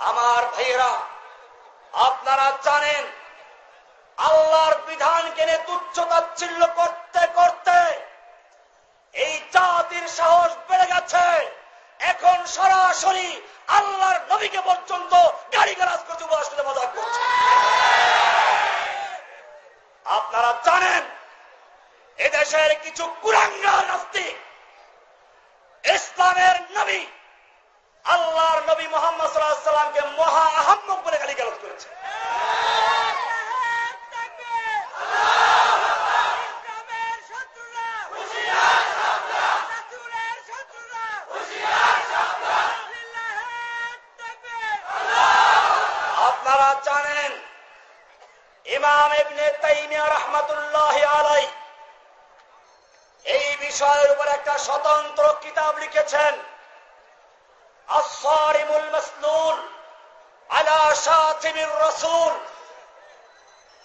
আমার ভাইয়েরা, আপনারা জানেন, আল্লাহর বিধান কেনে তুচ্ছ তাচ্ছিল্য করতে করতে এই জাতির সাহস বেড়ে গেছে। এখন সরাসরি আল্লাহর নবীকে পর্যন্ত গাড়ি গালাজ করে মজা করছে। আপনারা জানেন, এদেশের কিছু কুরাঙ্গার নাস্তিক ইসলামের নবী আল্লাহর নবী সাল্লাহামকে মহা আহম্মক বলে গালি গালাজ করেছে। আপনারা জানেন আলাই এই বিষয়ের উপর একটা স্বতন্ত্র কিতাব লিখেছেন।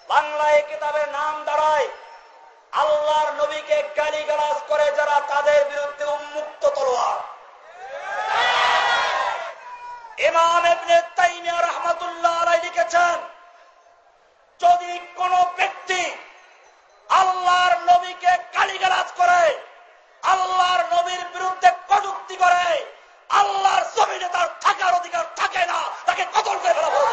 বাংলায় কিতাবের নাম দাঁড়ায়, আল্লাহর নবীকে গালিগালাজ করে যারা তাদের বিরুদ্ধে উন্মুক্ত তলোয়ার। লিখেছেন, যদি কোন ব্যক্তি আল্লাহর নবীকে গালিগালাজ করে, আল্লাহর নবীর বিরুদ্ধে কটুক্তি করে জমিনে তার থাকার অধিকার থাকে না তাকে কতল করে ফেলা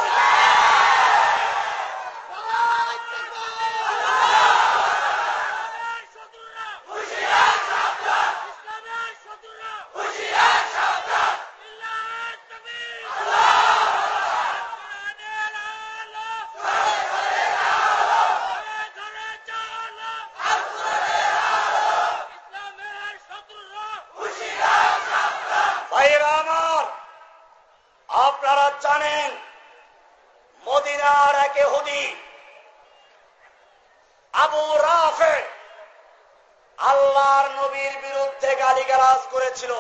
জানেন, মদিনার একে হুদি আবু রাফে, আল্লাহর নবীর বিরুদ্ধে গালিগালাজ করেছিল।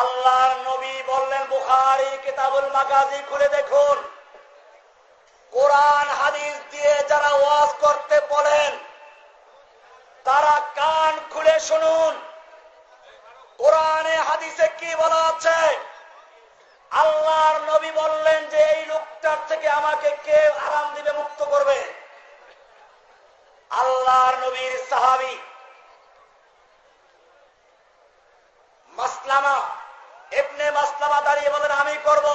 আল্লাহর নবী বললেন, বুখারি কিতাবুল মাগাজি খুলে দেখুন। কোরআন, হাদিস দিয়ে যারা ওয়াজ করতে বলেন, তারা কান খুলে শুনুন। কোরআনে, হাদিসে কি বলা আছে? আল্লাহর নবী বললেন যে এই লোকটার থেকে আমাকে কে আরাম দিবে, মুক্ত করবে? আল্লাহর নবীর সাহাবি মাসলামা এপনে মাসলামা দাঁড়িয়ে বলেন, আমি করব।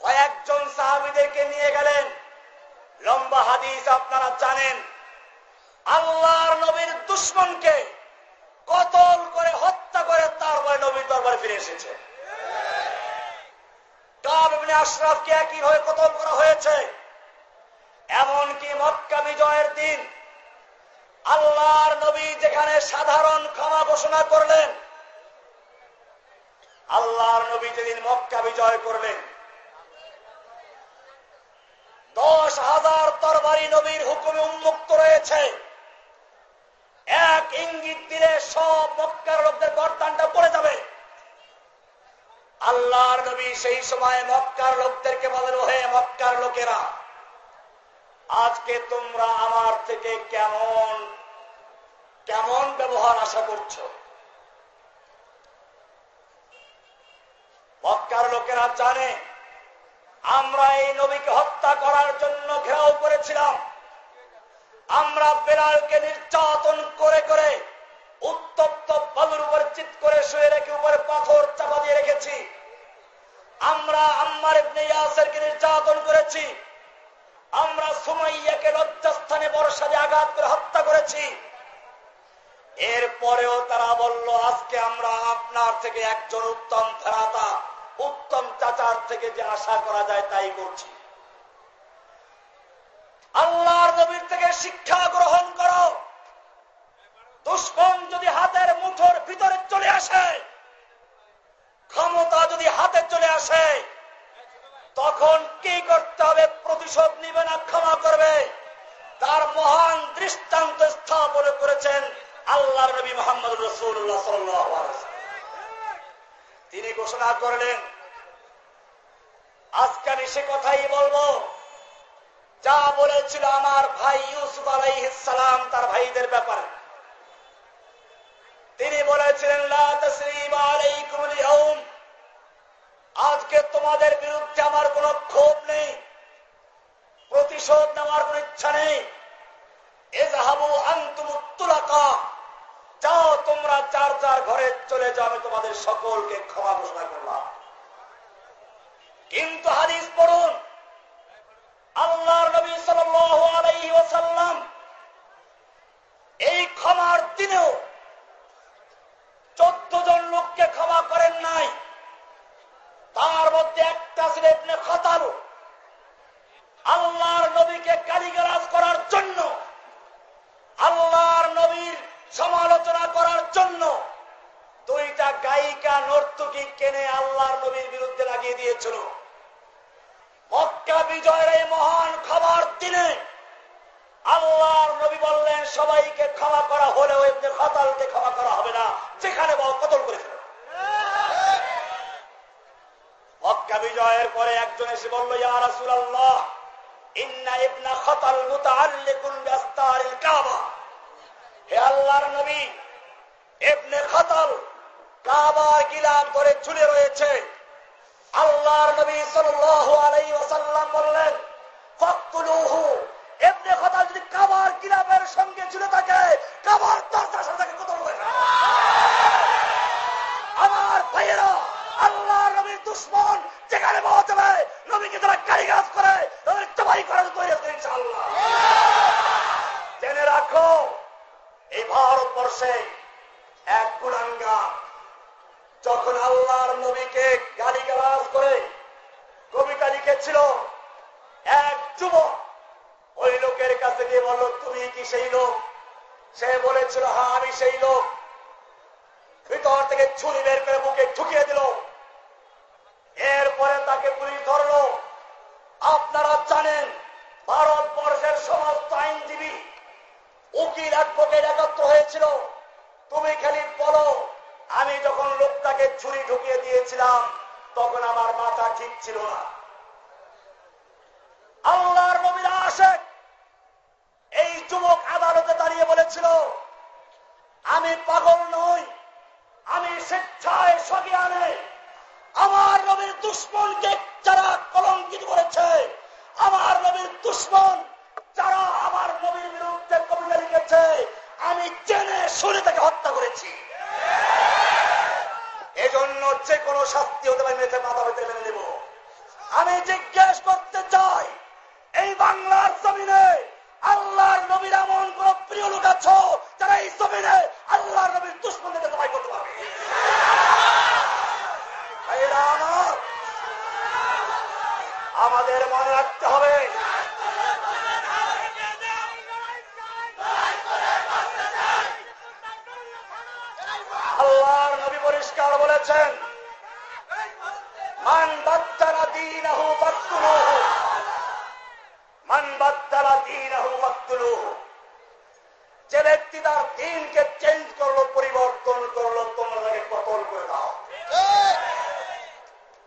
কয়েকজন সাহাবিদেরকে নিয়ে গেলেন। লম্বা হাদিস আপনারা জানেন। আল্লাহর নবীর দুশ্মনকে কতল করে হত্যা করে তারপরে নবীর দরবারে ফিরে এসেছে। আশরাফকে একইভাবে কতল করা হয়েছে? এমনকি মক্কা বিজয়ের দিন আল্লাহর নবী যেখানে সাধারণ ক্ষমা ঘোষণা করলেন, আল্লাহর নবী যেদিন মক্কা বিজয় করলেন, দশ হাজার তরবারি নবীর হুকুমে উন্মুক্ত রয়েছে। এক ইঙ্গিত দিলে সব মক্কার লোকদের যাবে আল্লাহর নবী সেই সময় মক্কার লোকদেরকে বলেন হে মক্কার লোকেরা, আজকে তোমরা আমার থেকে কেমন কেমন ব্যবহার আশা করছ? মক্কার লোকেরা জানে, আমরা এই নবীকে হত্যা করার জন্য ঘেরাও করেছিলাম। আমরা বেলালকে নির্যাতন করে করে উত্তপ্ত বালুর উপর চিত করে শুয়ে রেখে উপরে পাথর চাপা দিয়ে রেখেছি। আমরা আম্মার ইবনে ইয়াসেরকে নির্যাতন করেছি। আমরা সুমাইয়াকে লজ্জাস্থানে বর্ষা দিয়ে আঘাত করে হত্যা করেছি। এরপরেও তারা বলল, আজকে আমরা আপনার থেকে একজন উত্তম ফেরাতা, উত্তম চাচার থেকে যে আশা করা যায় তাই করছি। আল্লাহর নবীর থেকে শিক্ষা গ্রহণ করো। দুষ্কর্ম যদি হাতের মুঠোর ভিতরে চলে আসে ক্ষমতা যদি হাতে চলে আসে, তখন কি করতে হবে? প্রতিশোধ নিবে না, ক্ষমা করবে। তার মহান দৃষ্টান্ত স্থাপন করেছেন আল্লাহর নবী মোহাম্মদ রসুল্লাহ তিনি ঘোষণা করলেন, আজকে আমি সে কথাই বলব। যা বলেছিল আমার ভাই ইউসুফ আলাইসালাম তার ভাইদের ব্যাপারে। তিনি বলেছিলেন আজকে তোমাদের বিরুদ্ধে আমার কোন ক্ষোভ নেই, প্রতিশোধ নেওয়ার কোন ইচ্ছা নেই। যাও তোমরা চার চার ঘরে চলে যাও, আমি তোমাদের সকলকে ক্ষমা করলাম। কিন্তু পড়ুন, আল্লাহর নবী সাল্লাম এই ক্ষমার দিনেও চোদ্দ জন লোককে ক্ষমা করেন নাই তার মধ্যে একটা ছিলেন খাতাল আল্লাহর নবীকে কালিগালাজ করার জন্য আল্লাহর নবীর সমালোচনা করার জন্য দুইটা গায়িকা নর্তকী কেনে আল্লাহর নবীর বিরুদ্ধে লাগিয়ে দিয়েছিল। মক্কা বিজয়ের এই মহান খাবার দিনে আল্লাহর নবী বললেন, সবাইকে ক্ষমা করা হলেও এমনি খাতালকে ক্ষমা করা হবে না, যেখানে বল কতল করে মক্কা বিজয়ের পরে একজন এসে বলল, ইয়া রাসূলুল্লাহ, ইন্না ইবনা খতাল মুতাআল্লিকুন বিআস্তারিল কাবা হে আল্লাহর নবী এবনে খাতাল কাবার গিলাফ করে ঝুলে রয়েছে। আল্লাহর নবী ওয়াসাল্লাম বললেন, ফাকতুলুহু। ইবনে খাতাল যদি কাবার গিলামের সঙ্গে ঝুলে থাকে কাবার দরজার সাথে তাকে কতল করে আমার ভাইয়েরা আল্লাহ নবীর দুশ্মন যেখানে পাওয়া যাবে নবীকে তারা কারিগাজ করে তাদের জবাই করার তৈরি আছে ইনশাআল্লাহ জেনে রাখো এই ভারতবর্ষে এক কুলাঙ্গা যখন আল্লাহর নবীকে গালি গালাজ করে কবিতা লিখেছিল, এক যুবক ওই লোকের কাছে গিয়ে বলল, তুমি কি সেই লোক? সে বলেছিল হ্যাঁ আমি সেই লোক। ভিতর থেকে ছুরি বের করে বুকে ঢুকিয়ে দিল। এরপরে তাকে পুলিশ ধরল। আপনারা জানেন, ভারতবর্ষের সমস্ত আইনজীবী উকিল অ্যাডভোকেট একত্র হয়েছিল। তুমি খালি বলো, আমি যখন লোকটাকে ছুরি ঢুকিয়ে দিয়েছিলাম, তখন আমার মাথা ঠিক ছিল না। আল্লাহর নবীরা আসে। এই যুবক আদালতে দাঁড়িয়ে বলেছিল, আমি পাগল নই, আমি স্বেচ্ছায় সজ্ঞানে আমার নবীর দুশ্মনকে যারা কলঙ্কিত করেছে, আমার নবীর দুশ্মন যারা আমার নবীর বিরুদ্ধে কবিতা লিখেছে, আমি জেনে শুনে তাকে হত্যা করেছি। এজন্য যে কোনো শাস্তি হতে পারে মেয়েছে মাথা পেতে মেনে নেব। আমি জিজ্ঞেস করতে চাই, এই বাংলার জমিনে আল্লাহর নবীর এমন কোন প্রিয় লোক আছো যারা এই জমিনে আল্লাহর নবীর দুশ্মনদেরকে জবাই করতে পারবে? আমাদের মনে রাখতে হবে আল্লাহর নবী পরিষ্কার বলেছেন যে ব্যক্তি তার দিনকে চেঞ্জ করল পরিবর্তন করল তোমরা তাকে কতল করে দাও।